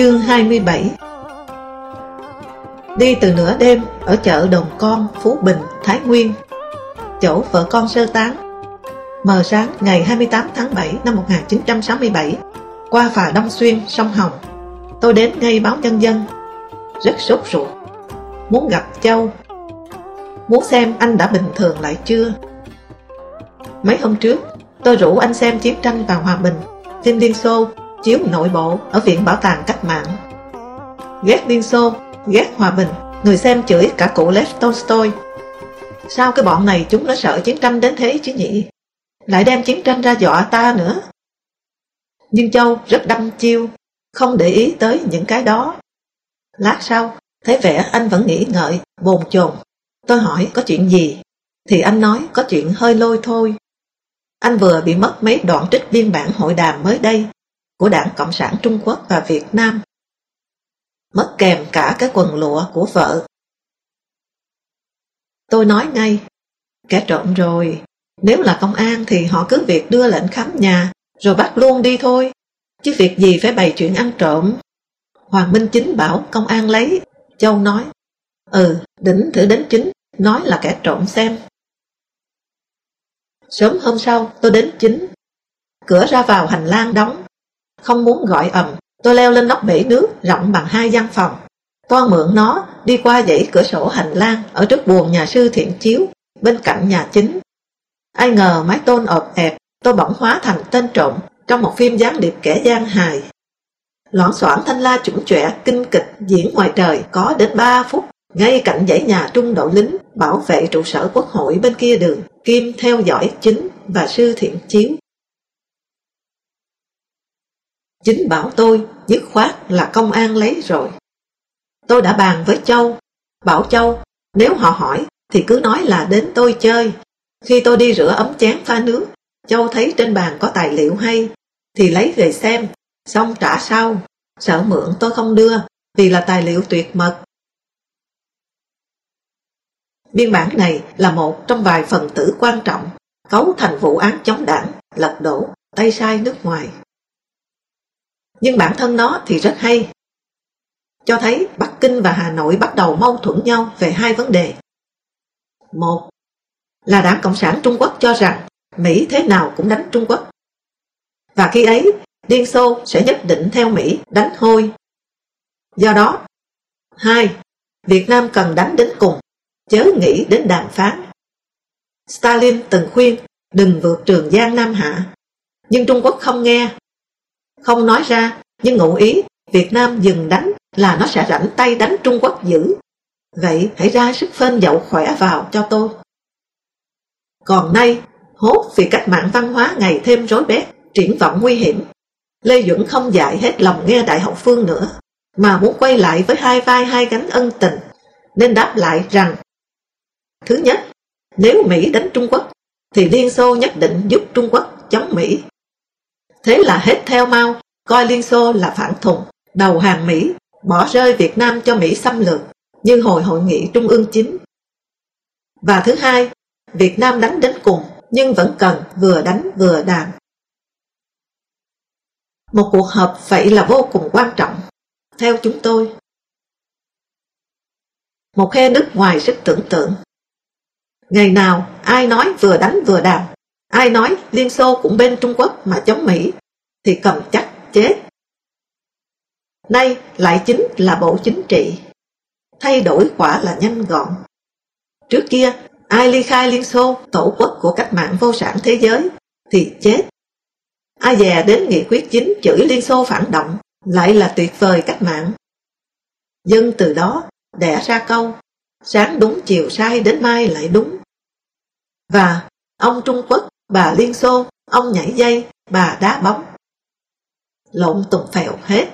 Chương 27 Đi từ nửa đêm ở chợ Đồng Con, Phú Bình, Thái Nguyên. Chỗ vợ con sơ tán. Mờ sáng ngày 28 tháng 7 năm 1967 Qua phà Đông Xuyên, sông Hồng Tôi đến ngay báo nhân dân. Rất sốt ruột. Muốn gặp Châu. Muốn xem anh đã bình thường lại chưa? Mấy hôm trước Tôi rủ anh xem chiến tranh và hòa bình Phim Liên Xô chiếu nội bộ ở Viện Bảo tàng Cách mạng. Ghét Liên Xô, ghét Hòa Bình, người xem chửi cả cụ Lev Tolstoy. Sao cái bọn này chúng nó sợ chiến tranh đến thế chứ nhỉ? Lại đem chiến tranh ra dọa ta nữa. Nhưng Châu rất đâm chiêu, không để ý tới những cái đó. Lát sau, thấy vẻ anh vẫn nghĩ ngợi, bồn chồn. Tôi hỏi có chuyện gì? Thì anh nói có chuyện hơi lôi thôi. Anh vừa bị mất mấy đoạn trích biên bản hội đàm mới đây của Đảng Cộng sản Trung Quốc và Việt Nam. Mất kèm cả cái quần lụa của vợ. Tôi nói ngay, kẻ trộm rồi, nếu là công an thì họ cứ việc đưa lệnh khám nhà, rồi bắt luôn đi thôi, chứ việc gì phải bày chuyện ăn trộm. Hoàng Minh Chính bảo công an lấy, Châu nói, ừ, đỉnh thử đến chính, nói là kẻ trộm xem. Sớm hôm sau tôi đến chính, cửa ra vào hành lang đóng, không muốn gọi ầm, tôi leo lên nóc bể nước rộng bằng hai gian phòng. Toan mượn nó đi qua dãy cửa sổ hành lang ở trước buồng nhà sư thiện chiếu, bên cạnh nhà chính. Ai ngờ mái tôn ọp ẹp, tôi bỗng hóa thành tên trộm trong một phim gián điệp kẻ gian hài. Loãng soạn thanh la chủng chọe kinh kịch diễn ngoài trời có đến 3 phút, ngay cạnh dãy nhà trung đội lính bảo vệ trụ sở quốc hội bên kia đường, Kim theo dõi chính và sư thiện chiếu. Chính bảo tôi dứt khoát là công an lấy rồi. Tôi đã bàn với Châu, bảo Châu nếu họ hỏi thì cứ nói là đến tôi chơi. Khi tôi đi rửa ấm chén pha nước, Châu thấy trên bàn có tài liệu hay thì lấy về xem, xong trả sau. Sợ mượn tôi không đưa vì là tài liệu tuyệt mật. Biên bản này là một trong vài phần tử quan trọng cấu thành vụ án chống đảng, lật đổ, tay sai nước ngoài nhưng bản thân nó thì rất hay. Cho thấy Bắc Kinh và Hà Nội bắt đầu mâu thuẫn nhau về hai vấn đề. Một là Đảng Cộng sản Trung Quốc cho rằng Mỹ thế nào cũng đánh Trung Quốc. Và khi ấy, Liên Xô sẽ nhất định theo Mỹ đánh hôi. Do đó, hai, Việt Nam cần đánh đến cùng, chớ nghĩ đến đàm phán. Stalin từng khuyên đừng vượt trường Giang Nam Hạ, nhưng Trung Quốc không nghe không nói ra, nhưng ngụ ý Việt Nam dừng đánh là nó sẽ rảnh tay đánh Trung Quốc dữ. Vậy hãy ra sức phên dậu khỏe vào cho tôi. Còn nay, hốt vì cách mạng văn hóa ngày thêm rối bét, triển vọng nguy hiểm. Lê Duẩn không dạy hết lòng nghe Đại học Phương nữa, mà muốn quay lại với hai vai hai gánh ân tình, nên đáp lại rằng Thứ nhất, nếu Mỹ đánh Trung Quốc, thì Liên Xô nhất định giúp Trung Quốc chống Mỹ. Thế là hết theo mau, coi Liên Xô là phản thùng, đầu hàng Mỹ, bỏ rơi Việt Nam cho Mỹ xâm lược, như hồi hội nghị Trung ương chính. Và thứ hai, Việt Nam đánh đến cùng, nhưng vẫn cần vừa đánh vừa đàm. Một cuộc họp vậy là vô cùng quan trọng, theo chúng tôi. Một khe nước ngoài sức tưởng tượng. Ngày nào ai nói vừa đánh vừa đàm Ai nói Liên Xô cũng bên Trung Quốc mà chống Mỹ thì cầm chắc chết. Nay lại chính là bộ chính trị. Thay đổi quả là nhanh gọn. Trước kia, ai ly khai Liên Xô, tổ quốc của cách mạng vô sản thế giới, thì chết. Ai dè đến nghị quyết chính chửi Liên Xô phản động, lại là tuyệt vời cách mạng. Dân từ đó đẻ ra câu, sáng đúng chiều sai đến mai lại đúng. Và ông Trung Quốc, bà Liên Xô, ông nhảy dây, bà đá bóng. Lộn tùng phèo hết.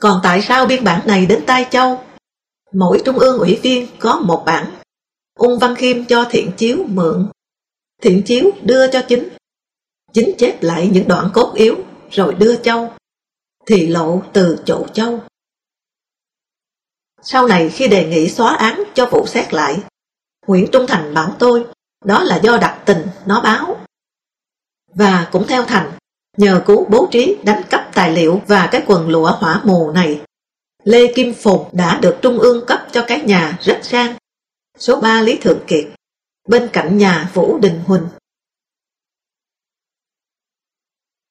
Còn tại sao biên bản này đến tay châu? Mỗi trung ương ủy viên có một bản. Ung Văn Khiêm cho thiện chiếu mượn. Thiện chiếu đưa cho chính. Chính chép lại những đoạn cốt yếu rồi đưa châu. Thì lộ từ chỗ châu. Sau này khi đề nghị xóa án cho vụ xét lại, Nguyễn Trung Thành bảo tôi đó là do đặc tình nó báo. Và cũng theo Thành, nhờ cú bố trí đánh cắp tài liệu và cái quần lụa hỏa mù này, Lê Kim Phùng đã được Trung ương cấp cho cái nhà rất sang, số 3 Lý Thượng Kiệt, bên cạnh nhà Vũ Đình Huỳnh.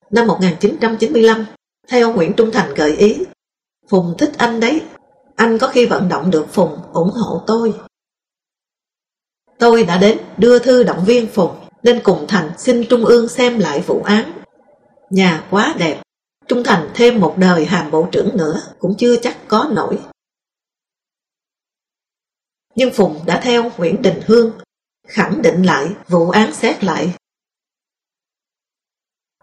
Năm 1995, theo Nguyễn Trung Thành gợi ý, Phùng thích anh đấy, anh có khi vận động được Phùng ủng hộ tôi. Tôi đã đến đưa thư động viên Phùng nên cùng Thành xin Trung ương xem lại vụ án. Nhà quá đẹp, Trung Thành thêm một đời hàm bộ trưởng nữa cũng chưa chắc có nổi. Nhưng Phùng đã theo Nguyễn Đình Hương khẳng định lại vụ án xét lại.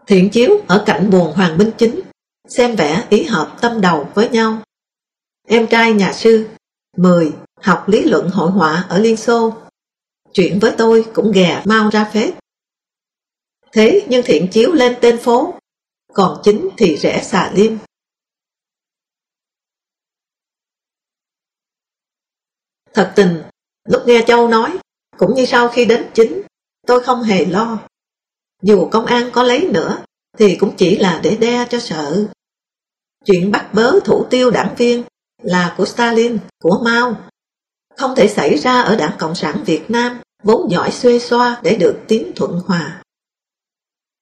Thiện chiếu ở cạnh buồn Hoàng Minh Chính xem vẻ ý hợp tâm đầu với nhau. Em trai nhà sư 10. Học lý luận hội họa ở Liên Xô Chuyện với tôi cũng ghè mau ra phết. Thế nhưng thiện chiếu lên tên phố. Còn chính thì rẽ xà liêm. Thật tình, lúc nghe Châu nói Cũng như sau khi đến chính Tôi không hề lo. Dù công an có lấy nữa Thì cũng chỉ là để đe cho sợ. Chuyện bắt bớ thủ tiêu đảng viên Là của Stalin, của Mao. Không thể xảy ra ở đảng Cộng sản Việt Nam, vốn giỏi xuê xoa để được tiến thuận hòa.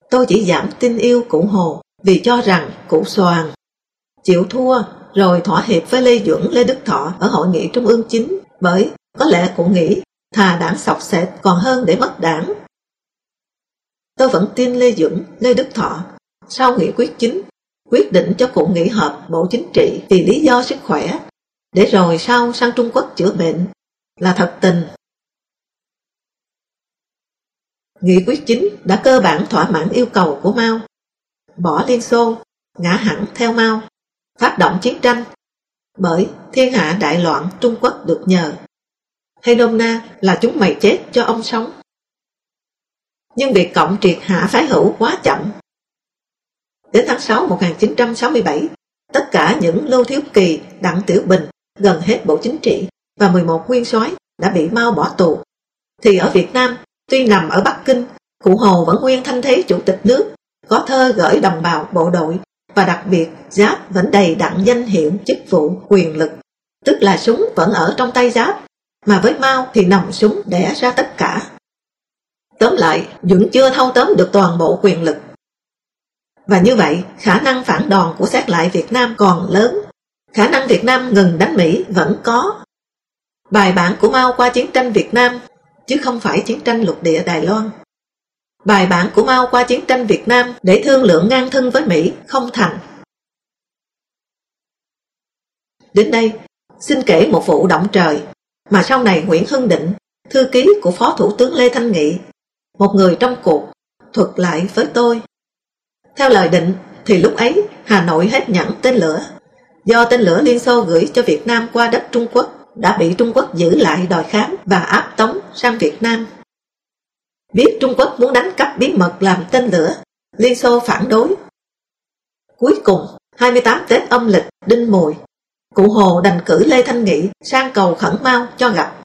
Tôi chỉ giảm tin yêu cụ Hồ vì cho rằng cụ Soàn chịu thua, rồi thỏa hiệp với Lê Duẩn, Lê Đức Thọ ở hội nghị trung ương chính bởi có lẽ cụ nghĩ thà đảng sọc sệt còn hơn để mất đảng. Tôi vẫn tin Lê Duẩn, Lê Đức Thọ sau nghị quyết chính quyết định cho cụ nghỉ họp Bộ Chính trị vì lý do sức khỏe để rồi sau sang Trung Quốc chữa bệnh là thật tình Nghị quyết chính đã cơ bản thỏa mãn yêu cầu của Mao. Bỏ Liên Xô, ngã hẳn theo Mao, phát động chiến tranh, bởi thiên hạ đại loạn Trung Quốc được nhờ. Hay nôm na là chúng mày chết cho ông sống. Nhưng việc cộng triệt hạ phái hữu quá chậm. Đến tháng 6 1967, tất cả những Lưu Thiếu Kỳ, Đặng Tiểu Bình, gần hết Bộ Chính trị và 11 nguyên soái đã bị Mao bỏ tù. Thì ở Việt Nam Tuy nằm ở Bắc Kinh, Cụ Hồ vẫn nguyên thanh thế chủ tịch nước, có thơ gửi đồng bào bộ đội và đặc biệt Giáp vẫn đầy đặn danh hiệu chức vụ quyền lực, tức là súng vẫn ở trong tay Giáp, mà với Mao thì nòng súng đẻ ra tất cả. Tóm lại, vẫn chưa thâu tóm được toàn bộ quyền lực. Và như vậy, khả năng phản đòn của xét lại Việt Nam còn lớn. Khả năng Việt Nam ngừng đánh Mỹ vẫn có. Bài bản của Mao qua chiến tranh Việt Nam chứ không phải chiến tranh lục địa Đài Loan. Bài bản của Mao qua chiến tranh Việt Nam để thương lượng ngang thân với Mỹ không thành. Đến đây, xin kể một vụ động trời mà sau này Nguyễn Hưng Định, thư ký của Phó Thủ tướng Lê Thanh Nghị, một người trong cuộc, thuật lại với tôi. Theo lời định thì lúc ấy Hà Nội hết nhẫn tên lửa do tên lửa Liên Xô gửi cho Việt Nam qua đất Trung Quốc đã bị Trung Quốc giữ lại đòi khám và áp tống sang Việt Nam. Biết Trung Quốc muốn đánh cắp bí mật làm tên lửa, Liên Xô phản đối. Cuối cùng, 28 Tết âm lịch Đinh Mùi, cụ Hồ đành cử Lê Thanh Nghị sang cầu khẩn mau cho gặp.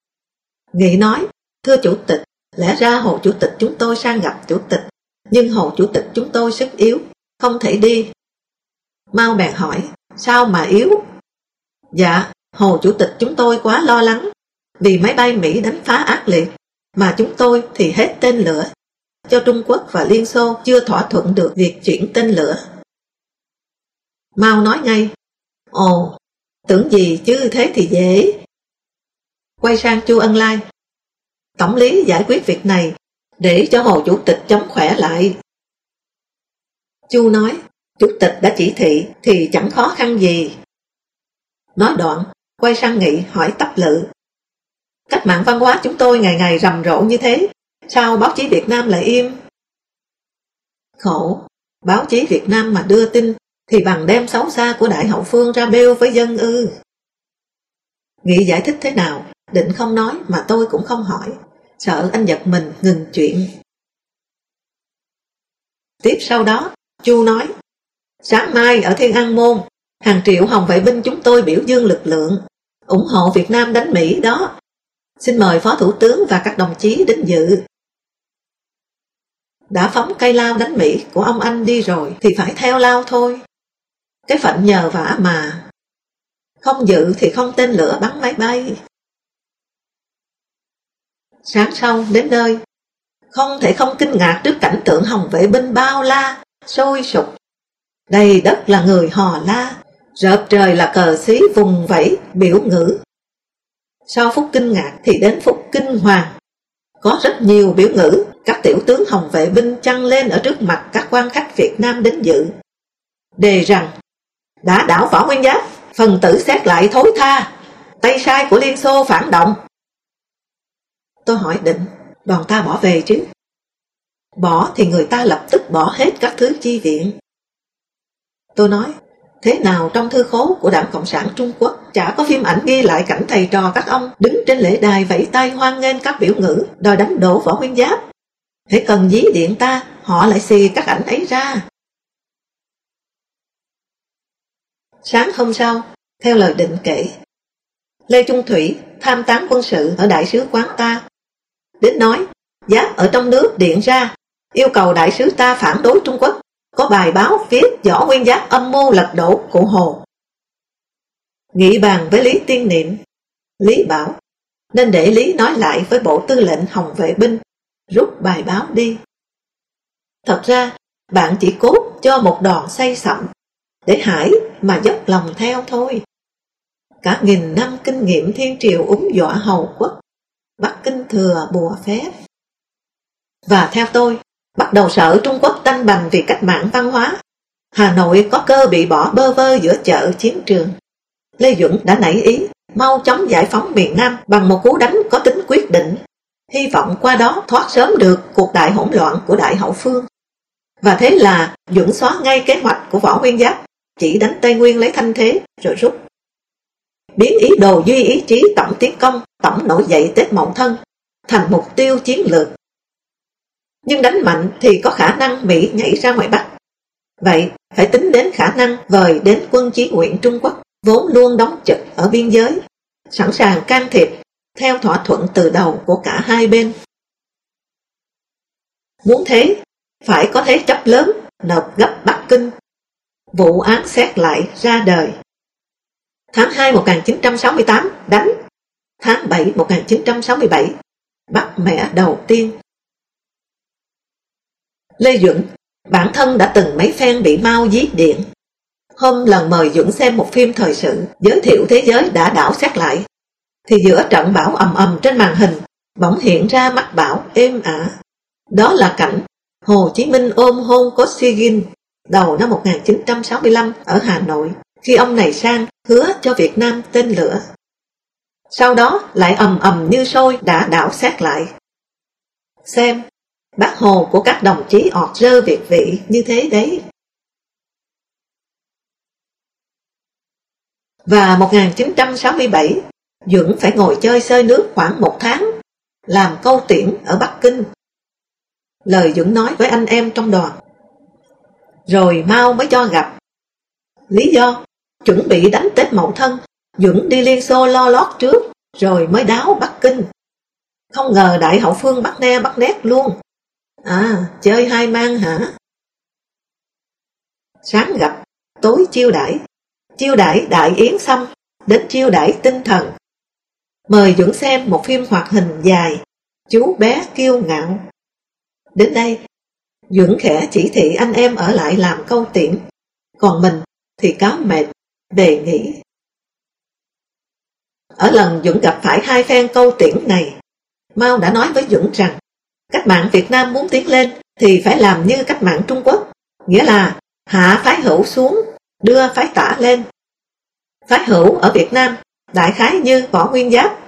Nghị nói, thưa chủ tịch, lẽ ra Hồ Chủ tịch chúng tôi sang gặp chủ tịch, nhưng Hồ Chủ tịch chúng tôi sức yếu, không thể đi. Mau bèn hỏi, sao mà yếu? Dạ, Hồ Chủ tịch chúng tôi quá lo lắng vì máy bay Mỹ đánh phá ác liệt mà chúng tôi thì hết tên lửa cho Trung Quốc và Liên Xô chưa thỏa thuận được việc chuyển tên lửa. Mao nói ngay, ồ, tưởng gì chứ thế thì dễ. Quay sang Chu Ân Lai, tổng lý giải quyết việc này để cho Hồ Chủ tịch chống khỏe lại. Chu nói, Chủ tịch đã chỉ thị thì chẳng khó khăn gì. Nói đoạn, quay sang Nghị hỏi tấp lự. Cách mạng văn hóa chúng tôi ngày ngày rầm rộ như thế, sao báo chí Việt Nam lại im? Khổ, báo chí Việt Nam mà đưa tin thì bằng đem xấu xa của Đại Hậu Phương ra bêu với dân ư. Nghị giải thích thế nào, định không nói mà tôi cũng không hỏi, sợ anh giật mình ngừng chuyện. Tiếp sau đó, Chu nói, sáng mai ở Thiên An Môn, hàng triệu hồng vệ binh chúng tôi biểu dương lực lượng, ủng hộ Việt Nam đánh Mỹ đó. Xin mời Phó Thủ tướng và các đồng chí đến dự. Đã phóng cây lao đánh Mỹ của ông anh đi rồi thì phải theo lao thôi. Cái phận nhờ vả mà. Không dự thì không tên lửa bắn máy bay. Sáng sau đến nơi, không thể không kinh ngạc trước cảnh tượng hồng vệ binh bao la, sôi sục đây đất là người hò la, rợp trời là cờ xí vùng vẫy, biểu ngữ. Sau phút kinh ngạc thì đến phút kinh hoàng. Có rất nhiều biểu ngữ, các tiểu tướng hồng vệ binh chăng lên ở trước mặt các quan khách Việt Nam đến dự. Đề rằng, đã đảo võ nguyên giáp, phần tử xét lại thối tha, tay sai của Liên Xô phản động. Tôi hỏi định, đoàn ta bỏ về chứ? Bỏ thì người ta lập tức bỏ hết các thứ chi viện. Tôi nói, thế nào trong thư khố của Đảng Cộng sản Trung Quốc chả có phim ảnh ghi lại cảnh thầy trò các ông đứng trên lễ đài vẫy tay hoan nghênh các biểu ngữ đòi đánh đổ võ nguyên giáp. thế cần dí điện ta, họ lại xì các ảnh ấy ra. Sáng hôm sau, theo lời định kể, Lê Trung Thủy tham tán quân sự ở đại sứ quán ta. Đến nói, giáp ở trong nước điện ra, yêu cầu đại sứ ta phản đối Trung Quốc, có bài báo viết võ nguyên giáp âm mưu lật đổ cụ Hồ. Nghị bàn với Lý Tiên Niệm, Lý bảo, nên để Lý nói lại với bộ tư lệnh Hồng Vệ Binh, rút bài báo đi. Thật ra, bạn chỉ cốt cho một đòn say sậm, để Hải mà dốc lòng theo thôi. Cả nghìn năm kinh nghiệm thiên triều úng dọa hầu quốc, Bắc Kinh thừa bùa phép. Và theo tôi, bắt đầu sợ Trung Quốc tanh bành vì cách mạng văn hóa. Hà Nội có cơ bị bỏ bơ vơ giữa chợ chiến trường. Lê Duẩn đã nảy ý mau chóng giải phóng miền Nam bằng một cú đánh có tính quyết định, hy vọng qua đó thoát sớm được cuộc đại hỗn loạn của Đại Hậu Phương. Và thế là Duẩn xóa ngay kế hoạch của Võ Nguyên Giáp, chỉ đánh Tây Nguyên lấy thanh thế rồi rút. Biến ý đồ duy ý chí tổng tiến công, tổng nổi dậy Tết Mậu Thân thành mục tiêu chiến lược nhưng đánh mạnh thì có khả năng Mỹ nhảy ra ngoài Bắc. Vậy phải tính đến khả năng vời đến quân chí nguyện Trung Quốc vốn luôn đóng trực ở biên giới, sẵn sàng can thiệp theo thỏa thuận từ đầu của cả hai bên. Muốn thế, phải có thế chấp lớn nộp gấp Bắc Kinh. Vụ án xét lại ra đời. Tháng 2 1968 đánh, tháng 7 1967 bắt mẹ đầu tiên Lê Duẩn, bản thân đã từng mấy phen bị mau giết điện. Hôm lần mời Duẩn xem một phim thời sự giới thiệu thế giới đã đảo xét lại, thì giữa trận bão ầm ầm trên màn hình bỗng hiện ra mắt bão êm ả. Đó là cảnh Hồ Chí Minh ôm hôn Kosygin đầu năm 1965 ở Hà Nội khi ông này sang hứa cho Việt Nam tên lửa. Sau đó lại ầm ầm như sôi đã đảo xét lại. Xem Bác Hồ của các đồng chí ọt rơ việt vị như thế đấy. Và 1967, Dưỡng phải ngồi chơi sơi nước khoảng một tháng, làm câu tiễn ở Bắc Kinh. Lời Dưỡng nói với anh em trong đoàn. Rồi mau mới cho gặp. Lý do, chuẩn bị đánh Tết Mậu Thân, Dưỡng đi Liên Xô lo lót trước, rồi mới đáo Bắc Kinh. Không ngờ Đại Hậu Phương bắt ne bắt nét luôn. À, chơi hai mang hả? Sáng gặp, tối chiêu đãi chiêu đãi đại yến xong, đến chiêu đãi tinh thần. Mời Dũng xem một phim hoạt hình dài, chú bé kiêu ngạo. Đến đây, Dũng khẽ chỉ thị anh em ở lại làm câu tiễn, còn mình thì cáo mệt, đề nghỉ. Ở lần Dũng gặp phải hai phen câu tiễn này, Mao đã nói với Dũng rằng Cách mạng Việt Nam muốn tiến lên thì phải làm như cách mạng Trung Quốc, nghĩa là hạ phái hữu xuống, đưa phái tả lên. Phái hữu ở Việt Nam đại khái như võ nguyên giáp,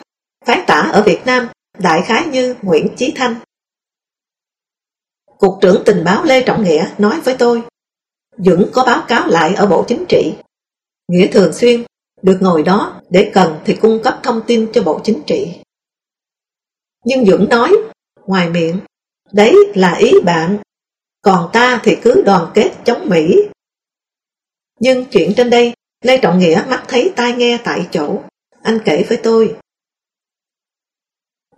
phái tả ở Việt Nam đại khái như Nguyễn Chí Thanh. Cục trưởng tình báo Lê Trọng Nghĩa nói với tôi, Dũng có báo cáo lại ở Bộ Chính trị. Nghĩa thường xuyên được ngồi đó để cần thì cung cấp thông tin cho Bộ Chính trị. Nhưng Dũng nói, ngoài miệng, đấy là ý bạn, còn ta thì cứ đoàn kết chống Mỹ. Nhưng chuyện trên đây, Lê Trọng Nghĩa mắt thấy tai nghe tại chỗ. Anh kể với tôi.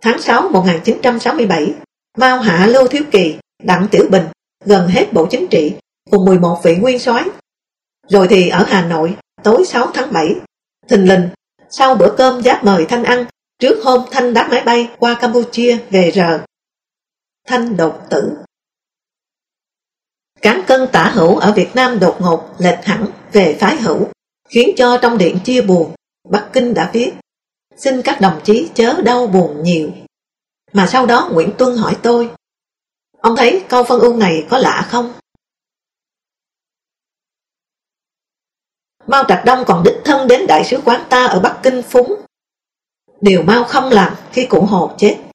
Tháng 6 1967, Mao Hạ Lưu Thiếu Kỳ, Đặng Tiểu Bình, gần hết Bộ Chính trị, cùng 11 vị nguyên soái. Rồi thì ở Hà Nội, tối 6 tháng 7, thình lình, sau bữa cơm giáp mời Thanh ăn, trước hôm Thanh đáp máy bay qua Campuchia về rờ. Thanh đột tử. Cán cân tả hữu ở Việt Nam đột ngột lệch hẳn về phái hữu, khiến cho trong điện chia buồn, Bắc Kinh đã viết, xin các đồng chí chớ đau buồn nhiều. Mà sau đó Nguyễn Tuân hỏi tôi, ông thấy câu phân ưu này có lạ không? Mao Trạch Đông còn đích thân đến đại sứ quán ta ở Bắc Kinh phúng. Điều Mao không làm khi cụ Hồ chết.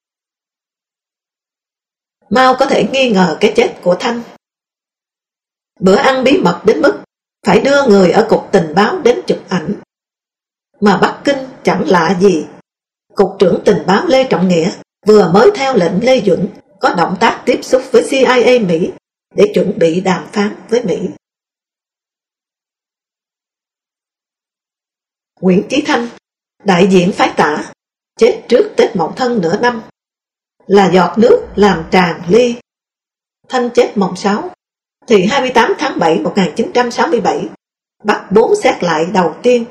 Mao có thể nghi ngờ cái chết của Thanh. Bữa ăn bí mật đến mức phải đưa người ở cục tình báo đến chụp ảnh. Mà Bắc Kinh chẳng lạ gì. Cục trưởng tình báo Lê Trọng Nghĩa vừa mới theo lệnh Lê Duẩn có động tác tiếp xúc với CIA Mỹ để chuẩn bị đàm phán với Mỹ. Nguyễn Chí Thanh, đại diện phái tả, chết trước Tết Mậu Thân nửa năm, là giọt nước làm tràn ly. Thanh chết mồng 6, thì 28 tháng 7 1967, bắt bốn xét lại đầu tiên,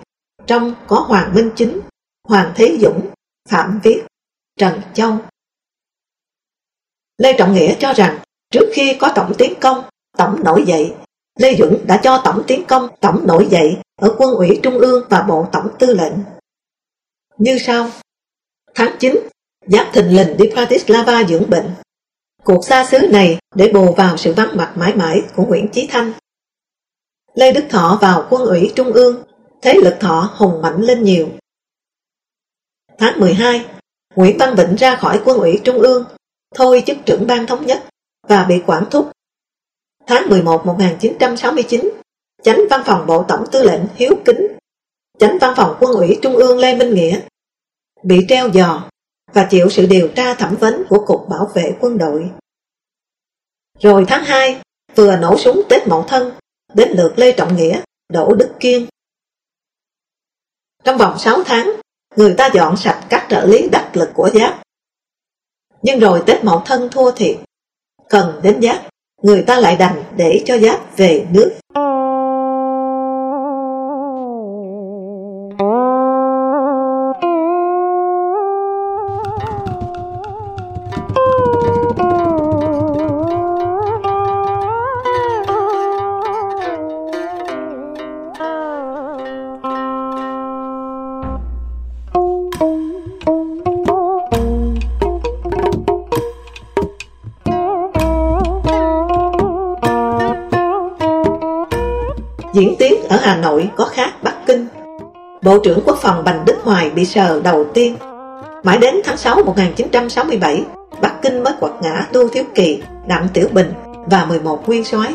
trong có Hoàng Minh Chính, Hoàng Thế Dũng, Phạm Viết, Trần Châu. Lê Trọng Nghĩa cho rằng trước khi có tổng tiến công, tổng nổi dậy, Lê Duẩn đã cho tổng tiến công, tổng nổi dậy ở quân ủy Trung ương và Bộ Tổng Tư lệnh. Như sau, tháng 9, Giáp Thình Lình đi Bratislava dưỡng bệnh. Cuộc xa xứ này để bù vào sự vắng mặt mãi mãi của Nguyễn Chí Thanh. Lê Đức Thọ vào quân ủy Trung ương, thế lực thọ hùng mạnh lên nhiều. Tháng 12, Nguyễn Văn Vịnh ra khỏi quân ủy Trung ương, thôi chức trưởng ban thống nhất và bị quản thúc. Tháng 11 1969, Chánh văn phòng Bộ Tổng Tư lệnh Hiếu Kính, Chánh văn phòng quân ủy Trung ương Lê Minh Nghĩa, bị treo giò và chịu sự điều tra thẩm vấn của Cục Bảo vệ quân đội. Rồi tháng 2, vừa nổ súng Tết Mậu Thân, đến lượt Lê Trọng Nghĩa, Đỗ Đức Kiên. Trong vòng 6 tháng, người ta dọn sạch các trợ lý đắc lực của Giáp. Nhưng rồi Tết Mậu Thân thua thiệt, cần đến Giáp, người ta lại đành để cho Giáp về nước. Bộ trưởng Quốc phòng Bành Đức Hoài bị sờ đầu tiên. Mãi đến tháng 6 1967, Bắc Kinh mới quật ngã Lưu Thiếu Kỳ, Đặng Tiểu Bình và 11 nguyên soái.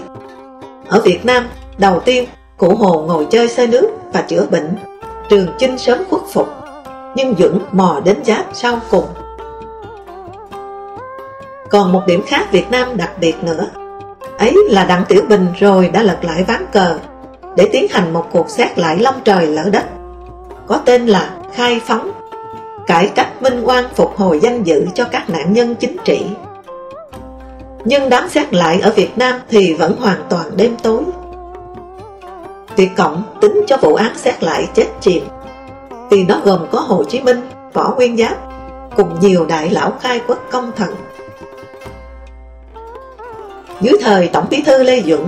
Ở Việt Nam, đầu tiên, cụ Hồ ngồi chơi xe nước và chữa bệnh. Trường Chinh sớm khuất phục, nhưng Dũng mò đến giáp sau cùng. Còn một điểm khác Việt Nam đặc biệt nữa Ấy là Đặng Tiểu Bình rồi đã lật lại ván cờ để tiến hành một cuộc xét lại long trời lỡ đất có tên là khai phóng. Cải cách minh oan phục hồi danh dự cho các nạn nhân chính trị. Nhưng đám xét lại ở Việt Nam thì vẫn hoàn toàn đêm tối. Việt Cộng tính cho vụ án xét lại chết chìm. Vì nó gồm có Hồ Chí Minh, Võ Nguyên Giáp cùng nhiều đại lão khai quốc công thần. Dưới thời Tổng bí thư Lê Duẩn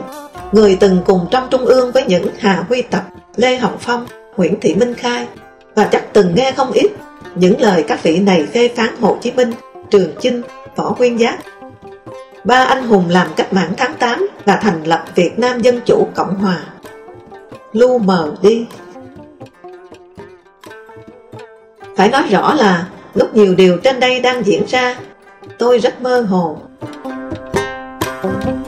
người từng cùng trong trung ương với những Hà Huy Tập, Lê Hồng Phong, Nguyễn Thị Minh Khai và chắc từng nghe không ít những lời các vị này phê phán Hồ Chí Minh, Trường Chinh, Võ Nguyên Giáp. Ba anh hùng làm cách mạng tháng 8 và thành lập Việt Nam Dân Chủ Cộng Hòa. Lu mờ đi. Phải nói rõ là lúc nhiều điều trên đây đang diễn ra, tôi rất mơ hồ. Thank you.